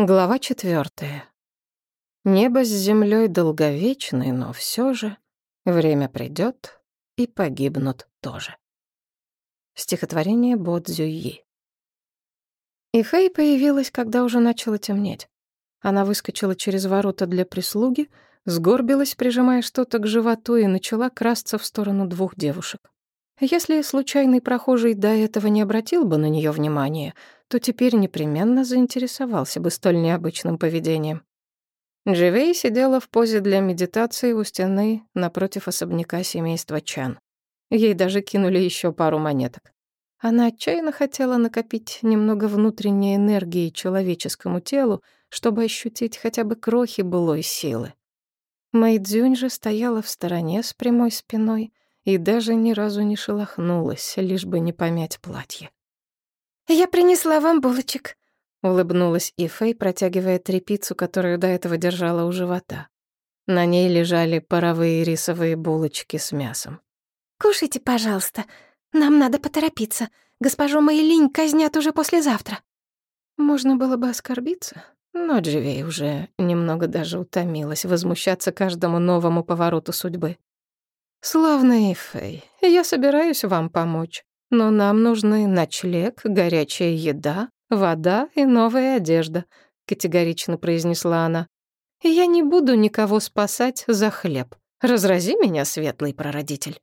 Глава четвертая. Небо с землей долговечны, но все же время придет и погибнут тоже. Стихотворение Бодзюи. И Фэй появилась, когда уже начало темнеть. Она выскочила через ворота для прислуги, сгорбилась, прижимая что-то к животу, и начала красться в сторону двух девушек. Если случайный прохожий до этого не обратил бы на нее внимания — то теперь непременно заинтересовался бы столь необычным поведением. Дживей сидела в позе для медитации у стены напротив особняка семейства Чан. Ей даже кинули еще пару монеток. Она отчаянно хотела накопить немного внутренней энергии человеческому телу, чтобы ощутить хотя бы крохи былой силы. Мэйдзюнь же стояла в стороне с прямой спиной и даже ни разу не шелохнулась, лишь бы не помять платье. «Я принесла вам булочек», — улыбнулась Ифэй, протягивая трепицу, которую до этого держала у живота. На ней лежали паровые рисовые булочки с мясом. «Кушайте, пожалуйста. Нам надо поторопиться. Госпожу Мэйлинь казнят уже послезавтра». Можно было бы оскорбиться, но Дживей уже немного даже утомилась возмущаться каждому новому повороту судьбы. «Славная Ифэй, я собираюсь вам помочь. Но нам нужны ночлег, горячая еда, вода и новая одежда», — категорично произнесла она. «Я не буду никого спасать за хлеб. Разрази меня, светлый прародитель».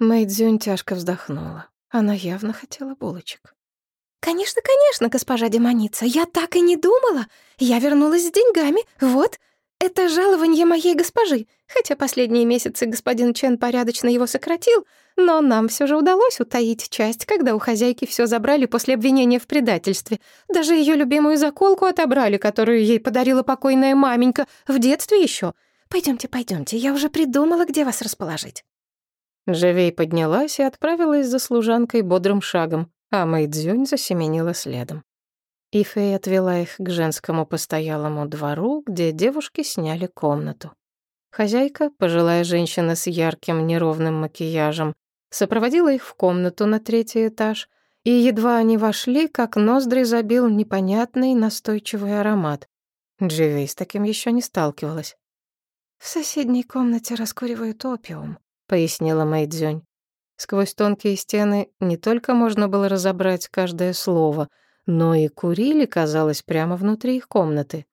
Мэйдзюнь тяжко вздохнула. Она явно хотела булочек. «Конечно, конечно, госпожа демоница, я так и не думала. Я вернулась с деньгами, вот, это жалование моей госпожи, хотя последние месяцы господин Чен порядочно его сократил, но нам все же удалось утаить часть, когда у хозяйки все забрали после обвинения в предательстве. Даже ее любимую заколку отобрали, которую ей подарила покойная маменька в детстве еще. Пойдемте, пойдемте, я уже придумала, где вас расположить. Живей поднялась и отправилась за служанкой бодрым шагом, а Мэйдзюнь засеменила следом. И Фэй отвела их к женскому постоялому двору, где девушки сняли комнату. Хозяйка, пожилая женщина с ярким неровным макияжем, сопроводила их в комнату на третий этаж, и едва они вошли, как ноздри забил непонятный настойчивый аромат. Дживей с таким еще не сталкивалась. «В соседней комнате раскуривают опиум», — пояснила Мэйдзюнь. Сквозь тонкие стены не только можно было разобрать каждое слово — но и курили, казалось, прямо внутри их комнаты.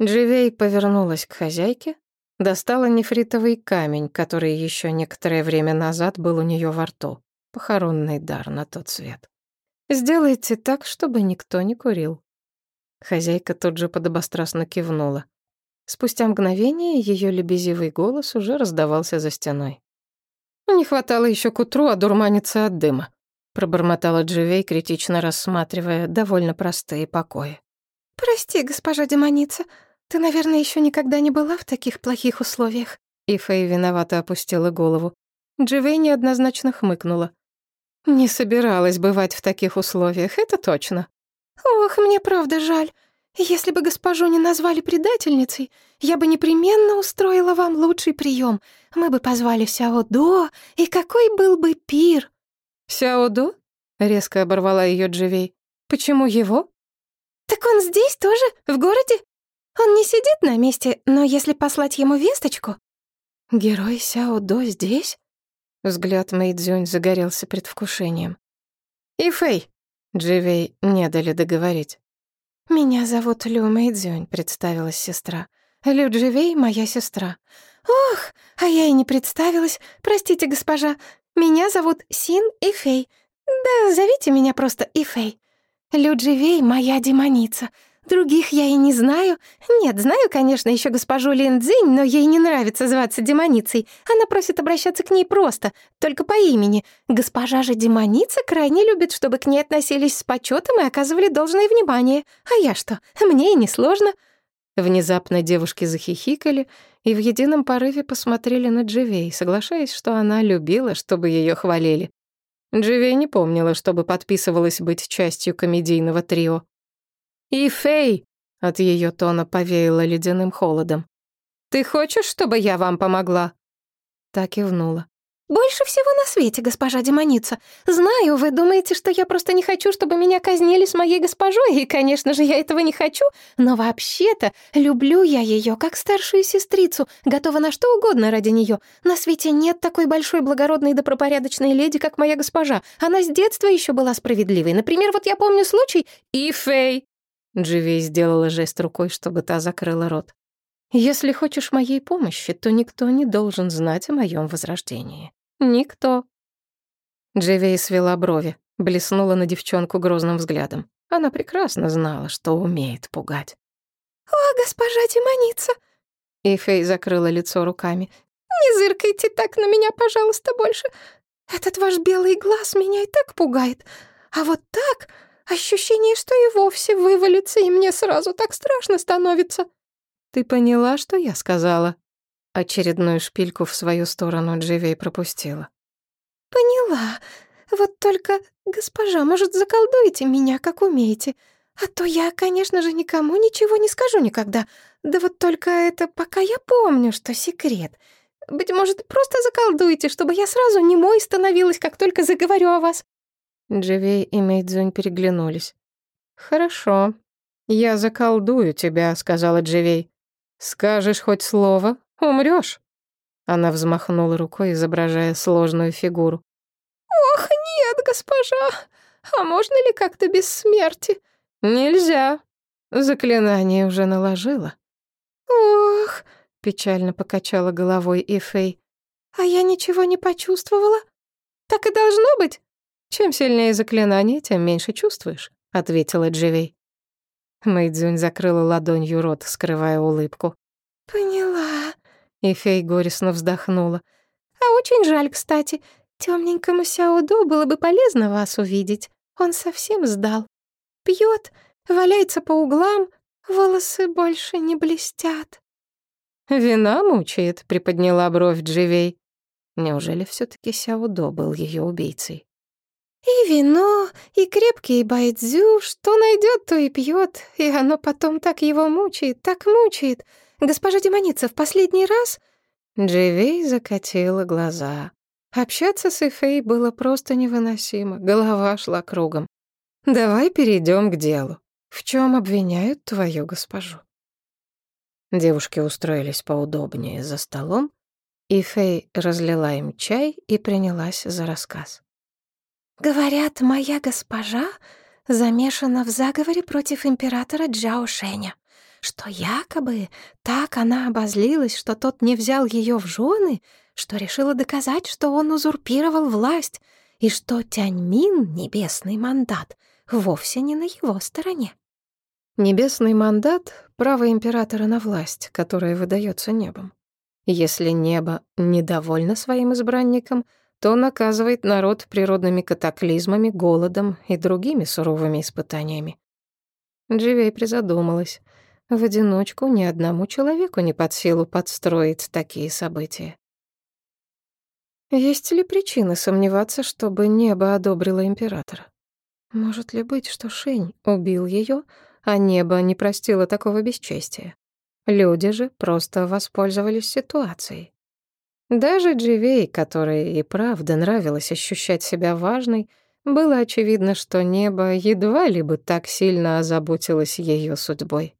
Дживей повернулась к хозяйке, достала нефритовый камень, который еще некоторое время назад был у нее во рту. Похоронный дар на тот свет. «Сделайте так, чтобы никто не курил». Хозяйка тут же подобострастно кивнула. Спустя мгновение ее лебезивый голос уже раздавался за стеной. «Не хватало еще к утру одурманиться от дыма пробормотала Дживей, критично рассматривая довольно простые покои. «Прости, госпожа демоница, ты, наверное, еще никогда не была в таких плохих условиях». И Фэй виновато опустила голову. Дживей неоднозначно хмыкнула. «Не собиралась бывать в таких условиях, это точно». «Ох, мне правда жаль. Если бы госпожу не назвали предательницей, я бы непременно устроила вам лучший прием. Мы бы позвали Сяо До, и какой был бы пир!» «Сяоду?» — резко оборвала ее Дживей. «Почему его?» «Так он здесь тоже, в городе? Он не сидит на месте, но если послать ему весточку...» «Герой Сяодо здесь?» Взгляд Мэйдзюнь загорелся предвкушением. «И Фэй!» — Дживей не дали договорить. «Меня зовут Лю Мэйдзюнь», — представилась сестра. «Лю Дживей — моя сестра». «Ох, а я и не представилась. Простите, госпожа. Меня зовут Син Ифей. Да, зовите меня просто Ифей. Людживей — моя демоница. Других я и не знаю. Нет, знаю, конечно, еще госпожу Линдзинь, но ей не нравится зваться демоницей. Она просит обращаться к ней просто, только по имени. Госпожа же демоница крайне любит, чтобы к ней относились с почетом и оказывали должное внимание. А я что? Мне и не сложно. Внезапно девушки захихикали и в едином порыве посмотрели на Дживей, соглашаясь, что она любила, чтобы ее хвалили. Дживей не помнила, чтобы подписывалась быть частью комедийного трио. «И Фэй!» — от ее тона повеяло ледяным холодом. «Ты хочешь, чтобы я вам помогла?» Так и внула. Больше всего на свете, госпожа демоница. Знаю, вы думаете, что я просто не хочу, чтобы меня казнили с моей госпожой, и, конечно же, я этого не хочу, но вообще-то люблю я ее как старшую сестрицу, готова на что угодно ради нее. На свете нет такой большой благородной добропорядочной леди, как моя госпожа. Она с детства еще была справедливой. Например, вот я помню случай... И Фей. Дживи сделала жест рукой, чтобы та закрыла рот. «Если хочешь моей помощи, то никто не должен знать о моем возрождении. Никто. Дживей свела брови, блеснула на девчонку грозным взглядом. Она прекрасно знала, что умеет пугать. «О, госпожа демоница!» И Фей закрыла лицо руками. «Не зыркайте так на меня, пожалуйста, больше. Этот ваш белый глаз меня и так пугает. А вот так ощущение, что и вовсе вывалится, и мне сразу так страшно становится». «Ты поняла, что я сказала?» Очередную шпильку в свою сторону Дживей пропустила. «Поняла. Вот только, госпожа, может, заколдуете меня, как умеете? А то я, конечно же, никому ничего не скажу никогда. Да вот только это пока я помню, что секрет. Быть может, просто заколдуете, чтобы я сразу немой становилась, как только заговорю о вас». Дживей и Мэйдзунь переглянулись. «Хорошо. Я заколдую тебя», — сказала Дживей. «Скажешь хоть слово, Умрёшь?» Она взмахнула рукой, изображая сложную фигуру. «Ох, нет, госпожа! А можно ли как-то без смерти?» «Нельзя. Заклинание уже наложила». «Ох!» — печально покачала головой Ифей. «А я ничего не почувствовала? Так и должно быть?» «Чем сильнее заклинание, тем меньше чувствуешь», — ответила Дживей. Мэйдзюнь закрыла ладонью рот, скрывая улыбку. «Поняла», и фей горестно вздохнула. «А очень жаль, кстати. Темненькому Сяодо было бы полезно вас увидеть. Он совсем сдал. Пьет, валяется по углам, волосы больше не блестят». «Вина мучает», — приподняла бровь Дживей. Неужели все таки Сяодо был ее убийцей? «И вино, и крепкий байдзю, что найдет, то и пьет, и оно потом так его мучает, так мучает. «Госпожа демоница, в последний раз...» Дживей закатила глаза. Общаться с Эфей было просто невыносимо, голова шла кругом. «Давай перейдем к делу. В чем обвиняют твою госпожу?» Девушки устроились поудобнее за столом, и Фэй разлила им чай и принялась за рассказ. «Говорят, моя госпожа замешана в заговоре против императора Джао Шэня что якобы так она обозлилась, что тот не взял ее в жены, что решила доказать, что он узурпировал власть, и что Тяньмин, небесный мандат, вовсе не на его стороне. Небесный мандат — право императора на власть, которое выдается небом. Если небо недовольно своим избранником, то наказывает народ природными катаклизмами, голодом и другими суровыми испытаниями. Дживей призадумалась. В одиночку ни одному человеку не под силу подстроить такие события. Есть ли причины сомневаться, чтобы небо одобрило императора? Может ли быть, что Шень убил ее, а небо не простило такого бесчестия? Люди же просто воспользовались ситуацией. Даже Дживей, которой и правда нравилось ощущать себя важной, было очевидно, что небо едва ли бы так сильно озаботилось ее судьбой.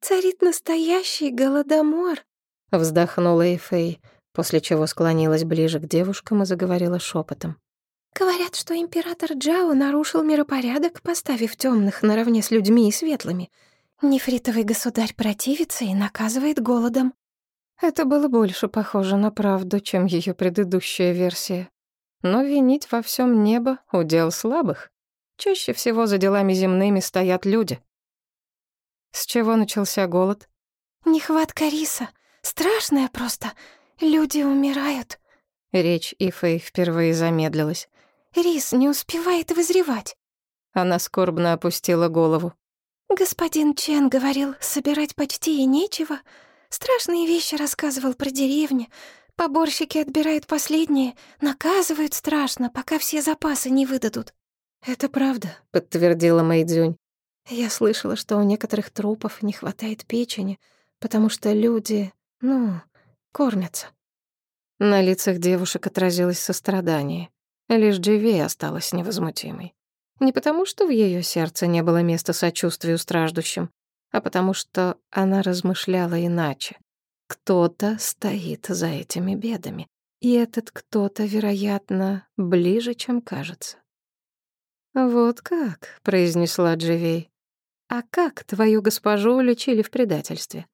«Царит настоящий голодомор», — вздохнула Эйфей, после чего склонилась ближе к девушкам и заговорила шепотом. «Говорят, что император Джао нарушил миропорядок, поставив темных наравне с людьми и светлыми. Нефритовый государь противится и наказывает голодом». Это было больше похоже на правду, чем ее предыдущая версия. Но винить во всем небо — удел слабых. Чаще всего за делами земными стоят люди. С чего начался голод? Нехватка риса. Страшная просто. Люди умирают. Речь Ифэй впервые замедлилась. Рис не успевает вызревать. Она скорбно опустила голову. Господин Чен говорил, собирать почти и нечего. Страшные вещи рассказывал про деревню. Поборщики отбирают последние, наказывают страшно, пока все запасы не выдадут. «Это правда», — подтвердила Мэйдзюнь. Я слышала, что у некоторых трупов не хватает печени, потому что люди, ну, кормятся. На лицах девушек отразилось сострадание. Лишь Дживей осталась невозмутимой. Не потому, что в ее сердце не было места сочувствию страждущим, а потому что она размышляла иначе. Кто-то стоит за этими бедами, и этот кто-то, вероятно, ближе, чем кажется. «Вот как», — произнесла Дживей. «А как твою госпожу уличили в предательстве?»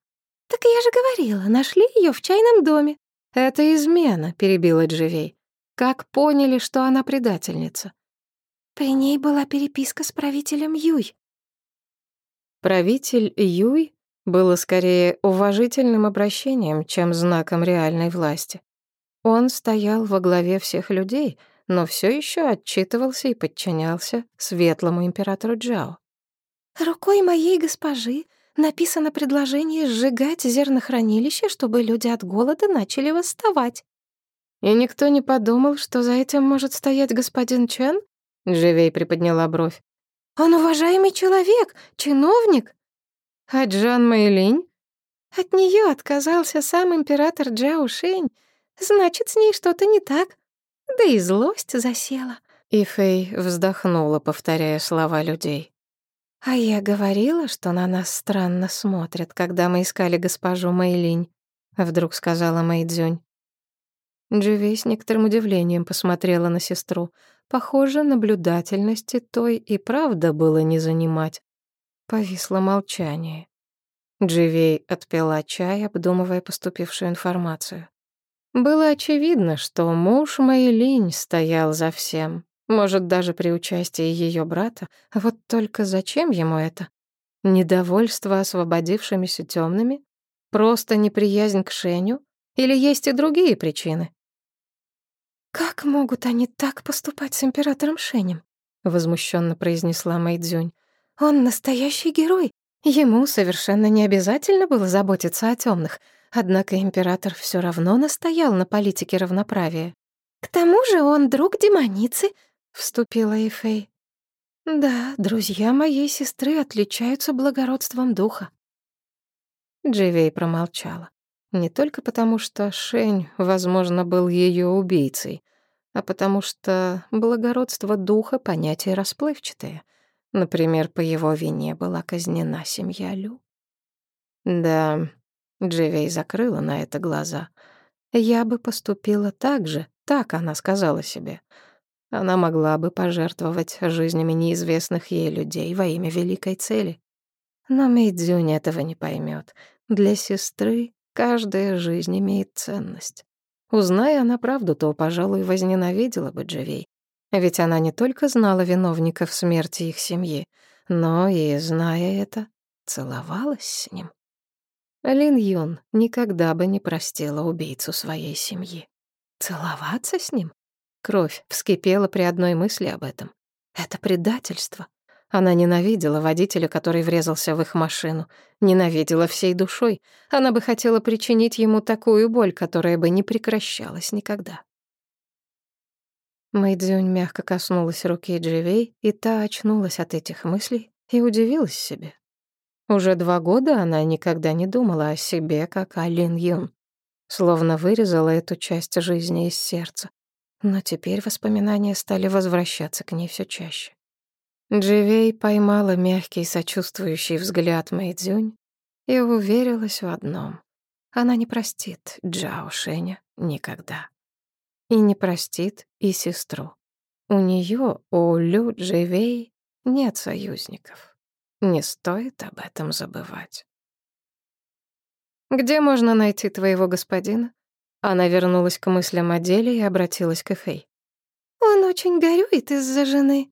«Так я же говорила, нашли ее в чайном доме». «Это измена», — перебила Дживей. «Как поняли, что она предательница?» При ней была переписка с правителем Юй. Правитель Юй было скорее уважительным обращением, чем знаком реальной власти. Он стоял во главе всех людей, но все еще отчитывался и подчинялся светлому императору Джао. «Рукой моей госпожи написано предложение сжигать зернохранилище, чтобы люди от голода начали восставать». «И никто не подумал, что за этим может стоять господин Чен?» Дживей приподняла бровь. «Он уважаемый человек, чиновник». «А Джан Мэйлинь?» «От нее отказался сам император Джао Шэнь. Значит, с ней что-то не так. Да и злость засела». И Фэй вздохнула, повторяя слова людей. «А я говорила, что на нас странно смотрят, когда мы искали госпожу Мэйлинь», — вдруг сказала Мэйдзюнь. Дживей с некоторым удивлением посмотрела на сестру. Похоже, наблюдательности той и правда было не занимать. Повисло молчание. Дживей отпила чай, обдумывая поступившую информацию. Было очевидно, что муж Мэйлинь стоял за всем. Может, даже при участии ее брата. Вот только зачем ему это? Недовольство освободившимися темными? Просто неприязнь к Шеню? Или есть и другие причины? «Как могут они так поступать с императором Шенем?» — возмущенно произнесла Мэйдзюнь. «Он настоящий герой. Ему совершенно не обязательно было заботиться о темных, однако император все равно настоял на политике равноправия. К тому же он друг демоницы», — вступила Эйфей. «Да, друзья моей сестры отличаются благородством духа». Дживей промолчала. Не только потому, что Шень, возможно, был ее убийцей, а потому что благородство духа — понятие расплывчатое. Например, по его вине была казнена семья Лю. Да, Дживей закрыла на это глаза. Я бы поступила так же, так она сказала себе. Она могла бы пожертвовать жизнями неизвестных ей людей во имя великой цели. Но Мэйдзюнь этого не поймет. Для сестры Каждая жизнь имеет ценность. Узная она правду, то, пожалуй, возненавидела бы Дживей. Ведь она не только знала виновников смерти их семьи, но и, зная это, целовалась с ним. Лин Юн никогда бы не простила убийцу своей семьи. Целоваться с ним? Кровь вскипела при одной мысли об этом. Это предательство. Она ненавидела водителя, который врезался в их машину. Ненавидела всей душой. Она бы хотела причинить ему такую боль, которая бы не прекращалась никогда. Мэйдзюнь мягко коснулась руки Дживей, и та очнулась от этих мыслей и удивилась себе. Уже два года она никогда не думала о себе, как о Лин Юн. Словно вырезала эту часть жизни из сердца. Но теперь воспоминания стали возвращаться к ней все чаще. Дживей поймала мягкий сочувствующий взгляд Мэйдзюнь и уверилась в одном. Она не простит Джао Шеня никогда. И не простит и сестру. У нее, у Лю Дживей, нет союзников. Не стоит об этом забывать. «Где можно найти твоего господина?» Она вернулась к мыслям о деле и обратилась к Эфей. «Он очень горюет из-за жены»,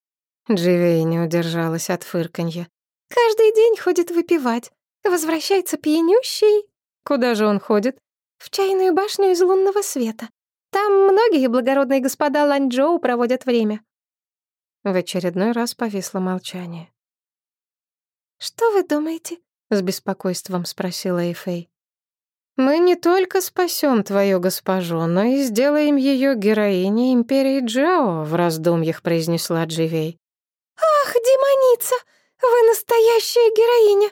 Дживей не удержалась от фырканья. «Каждый день ходит выпивать. Возвращается пьянющий». «Куда же он ходит?» «В чайную башню из лунного света. Там многие благородные господа Ланчжоу проводят время». В очередной раз повисло молчание. «Что вы думаете?» — с беспокойством спросила Эйфэй. «Мы не только спасем твою госпожу, но и сделаем ее героиней Империи Джао», — в раздумьях произнесла Дживей. «Ах, демоница, вы настоящая героиня!»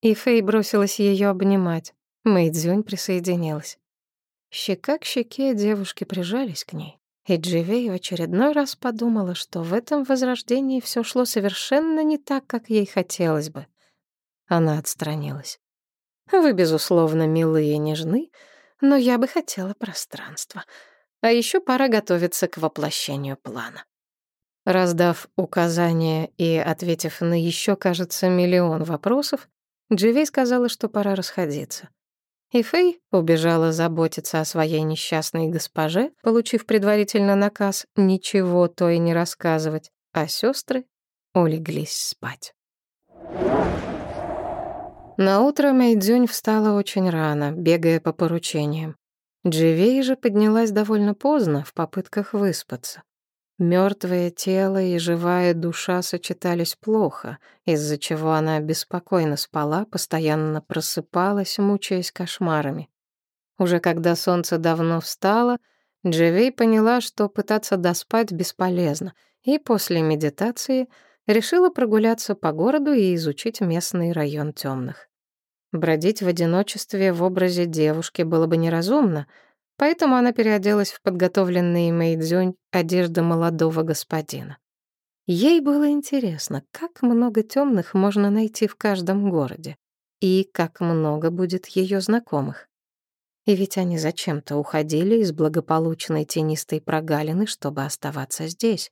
И Фэй бросилась ее обнимать. Мэйдзюнь присоединилась. Щека к щеке девушки прижались к ней, и Дживей в очередной раз подумала, что в этом возрождении все шло совершенно не так, как ей хотелось бы. Она отстранилась. «Вы, безусловно, милые и нежны, но я бы хотела пространства. А еще пора готовиться к воплощению плана». Раздав указания и ответив на еще, кажется, миллион вопросов, Дживей сказала, что пора расходиться. И Фэй убежала заботиться о своей несчастной госпоже, получив предварительно наказ ничего то и не рассказывать, а сестры улеглись спать. На утро Мэйдзюнь встала очень рано, бегая по поручениям. Дживей же поднялась довольно поздно в попытках выспаться. Мертвое тело и живая душа сочетались плохо, из-за чего она беспокойно спала, постоянно просыпалась, мучаясь кошмарами. Уже когда солнце давно встало, Дживей поняла, что пытаться доспать бесполезно, и после медитации решила прогуляться по городу и изучить местный район темных. Бродить в одиночестве в образе девушки было бы неразумно — Поэтому она переоделась в подготовленные Мэйдзюнь одежды молодого господина. Ей было интересно, как много темных можно найти в каждом городе и как много будет ее знакомых. И ведь они зачем-то уходили из благополучной тенистой прогалины, чтобы оставаться здесь.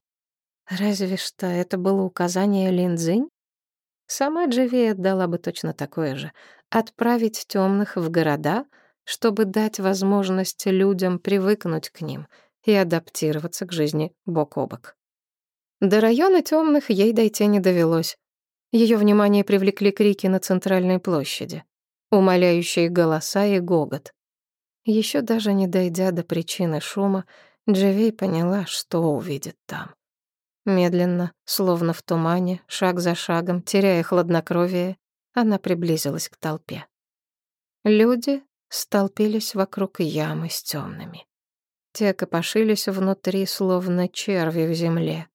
Разве что это было указание Линдзинь? Сама Дживи отдала бы точно такое же — отправить темных в города — чтобы дать возможность людям привыкнуть к ним и адаптироваться к жизни бок о бок. До района темных ей дойти не довелось. Ее внимание привлекли крики на центральной площади, умоляющие голоса и гогот. Еще даже не дойдя до причины шума, Джавей поняла, что увидит там. Медленно, словно в тумане, шаг за шагом, теряя хладнокровие, она приблизилась к толпе. Люди столпились вокруг ямы с темными. Те копошились внутри, словно черви в земле.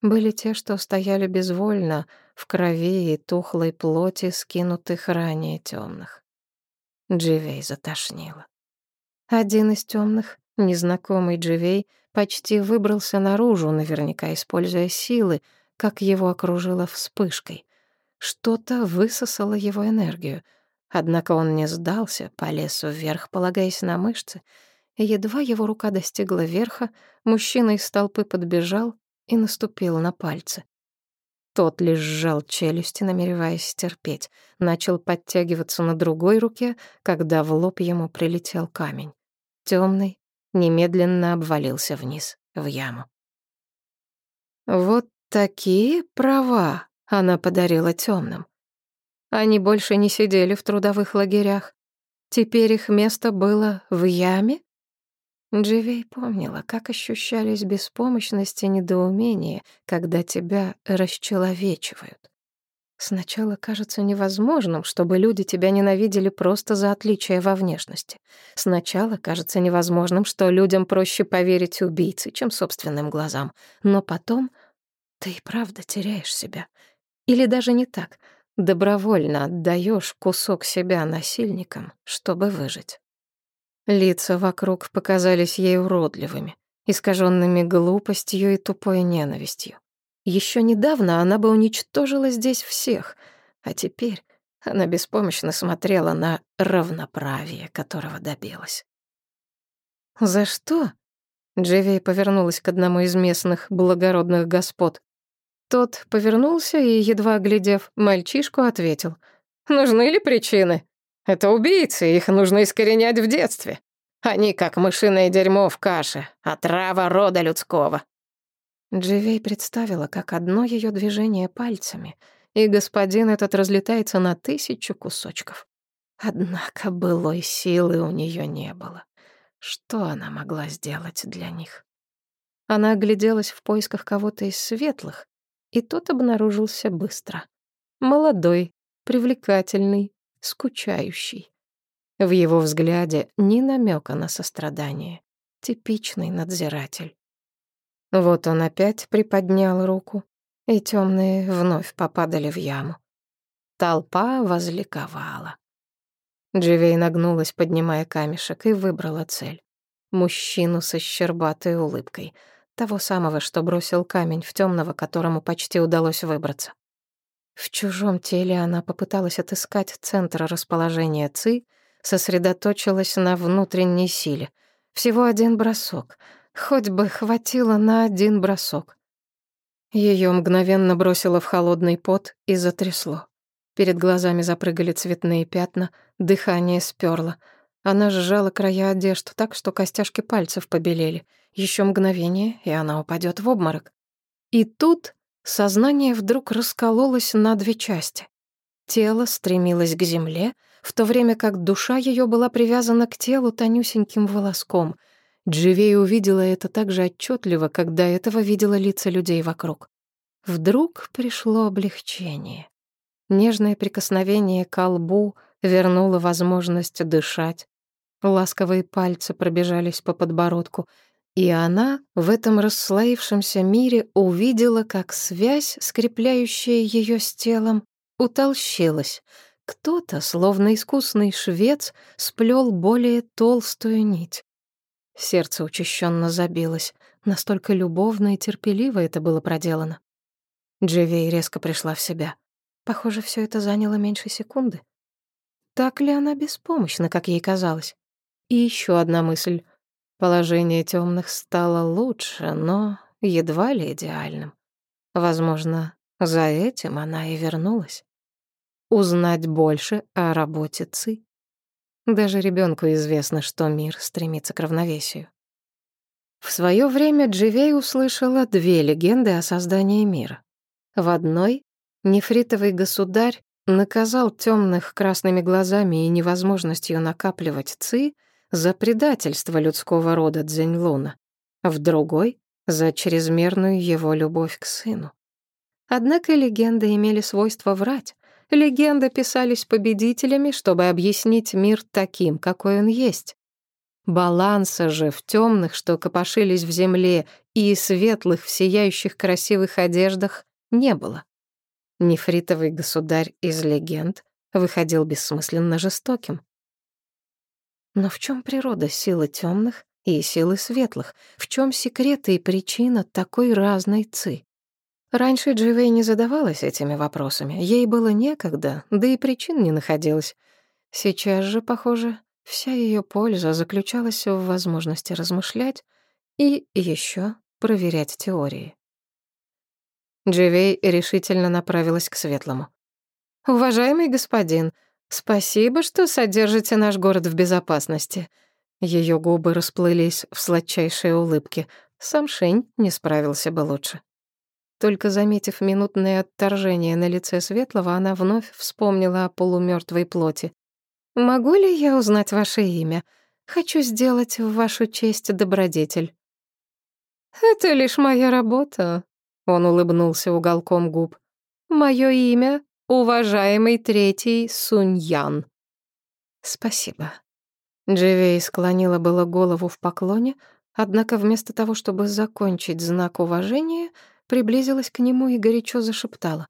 Были те, что стояли безвольно, в крови и тухлой плоти, скинутых ранее темных. Дживей затошнило. Один из темных, незнакомый Дживей, почти выбрался наружу, наверняка используя силы, как его окружило вспышкой. Что-то высосало его энергию — Однако он не сдался, полез вверх, полагаясь на мышцы, едва его рука достигла верха, мужчина из толпы подбежал и наступил на пальцы. Тот лишь сжал челюсти, намереваясь терпеть, начал подтягиваться на другой руке, когда в лоб ему прилетел камень. Темный немедленно обвалился вниз, в яму. Вот такие права она подарила темным. Они больше не сидели в трудовых лагерях. Теперь их место было в яме? Дживей помнила, как ощущались беспомощность и недоумение, когда тебя расчеловечивают. Сначала кажется невозможным, чтобы люди тебя ненавидели просто за отличие во внешности. Сначала кажется невозможным, что людям проще поверить убийце, чем собственным глазам. Но потом ты и правда теряешь себя. Или даже не так — Добровольно отдаешь кусок себя насильникам, чтобы выжить. Лица вокруг показались ей уродливыми, искаженными глупостью и тупой ненавистью. Еще недавно она бы уничтожила здесь всех, а теперь она беспомощно смотрела на равноправие, которого добилась. «За что?» Джевей повернулась к одному из местных благородных господ. Тот повернулся и, едва оглядев мальчишку, ответил. «Нужны ли причины? Это убийцы, их нужно искоренять в детстве. Они как мышиное дерьмо в каше, отрава рода людского». Дживей представила, как одно ее движение пальцами, и господин этот разлетается на тысячу кусочков. Однако былой силы у нее не было. Что она могла сделать для них? Она огляделась в поисках кого-то из светлых, и тот обнаружился быстро. Молодой, привлекательный, скучающий. В его взгляде ни намека на сострадание. Типичный надзиратель. Вот он опять приподнял руку, и темные вновь попадали в яму. Толпа возликовала. Дживей нагнулась, поднимая камешек, и выбрала цель. мужчину со щербатой улыбкой, того самого, что бросил камень в темного, которому почти удалось выбраться. В чужом теле она попыталась отыскать центр расположения Ци, сосредоточилась на внутренней силе. Всего один бросок. Хоть бы хватило на один бросок. Ее мгновенно бросило в холодный пот и затрясло. Перед глазами запрыгали цветные пятна, дыхание сперло. Она сжала края одежд так, что костяшки пальцев побелели. Еще мгновение, и она упадет в обморок. И тут Сознание вдруг раскололось на две части. Тело стремилось к земле, в то время как душа ее была привязана к телу тонюсеньким волоском. Дживей увидела это так же отчетливо, как до этого видела лица людей вокруг. Вдруг пришло облегчение. Нежное прикосновение к лбу вернуло возможность дышать. Ласковые пальцы пробежались по подбородку — и она в этом расслоившемся мире увидела, как связь, скрепляющая ее с телом, утолщилась. Кто-то, словно искусный швец, сплел более толстую нить. Сердце учащенно забилось. Настолько любовно и терпеливо это было проделано. Дживей резко пришла в себя. Похоже, все это заняло меньше секунды. Так ли она беспомощна, как ей казалось? И еще одна мысль. Положение темных стало лучше, но едва ли идеальным. Возможно, за этим она и вернулась. Узнать больше о работе ЦИ. Даже ребенку известно, что мир стремится к равновесию. В свое время Дживей услышала две легенды о создании мира. В одной нефритовый государь наказал темных красными глазами и невозможностью накапливать ци за предательство людского рода Цзиньлуна, в другой — за чрезмерную его любовь к сыну. Однако легенды имели свойство врать. Легенды писались победителями, чтобы объяснить мир таким, какой он есть. Баланса же в темных, что копошились в земле, и светлых в сияющих красивых одеждах не было. Нефритовый государь из легенд выходил бессмысленно жестоким. Но в чем природа силы темных и силы светлых? В чем секреты и причина такой разной ци? Раньше Дживей не задавалась этими вопросами. Ей было некогда, да и причин не находилось. Сейчас же, похоже, вся ее польза заключалась в возможности размышлять и еще проверять теории. Дживей решительно направилась к светлому. «Уважаемый господин», «Спасибо, что содержите наш город в безопасности». Ее губы расплылись в сладчайшей улыбке. Сам Шень не справился бы лучше. Только заметив минутное отторжение на лице Светлого, она вновь вспомнила о полумертвой плоти. «Могу ли я узнать ваше имя? Хочу сделать в вашу честь добродетель». «Это лишь моя работа», — он улыбнулся уголком губ. «Мое имя уважаемый третий Суньян». «Спасибо». Дживей склонила было голову в поклоне, однако вместо того, чтобы закончить знак уважения, приблизилась к нему и горячо зашептала.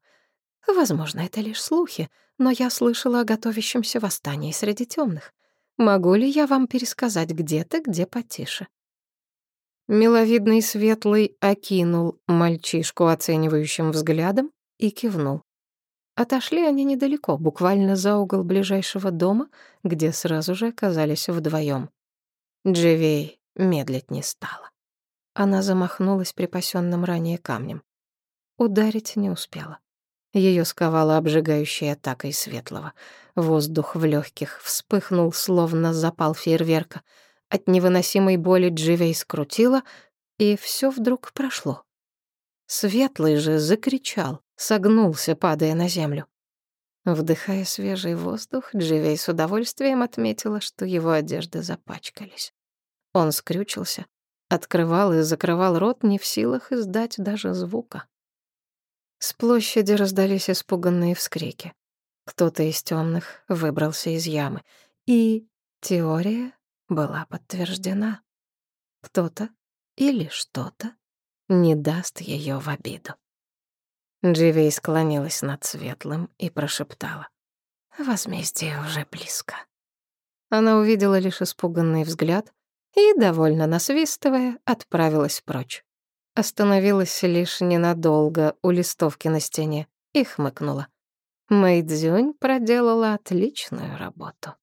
«Возможно, это лишь слухи, но я слышала о готовящемся восстании среди темных. Могу ли я вам пересказать где-то, где потише?» Миловидный светлый окинул мальчишку оценивающим взглядом и кивнул. Отошли они недалеко, буквально за угол ближайшего дома, где сразу же оказались вдвоем. Дживей медлить не стала. Она замахнулась припасенным ранее камнем. Ударить не успела. Ее сковала обжигающей атакой светлого. Воздух в легких вспыхнул, словно запал фейерверка. От невыносимой боли Дживей скрутила, и все вдруг прошло. Светлый же закричал, согнулся, падая на землю. Вдыхая свежий воздух, Дживей с удовольствием отметила, что его одежды запачкались. Он скрючился, открывал и закрывал рот, не в силах издать даже звука. С площади раздались испуганные вскрики. Кто-то из темных выбрался из ямы, и теория была подтверждена. Кто-то или что-то не даст ее в обиду. Дживей склонилась над Светлым и прошептала. «Возмездие уже близко». Она увидела лишь испуганный взгляд, и, довольно насвистывая, отправилась прочь. Остановилась лишь ненадолго у листовки на стене и хмыкнула. Мэйдзюнь проделала отличную работу.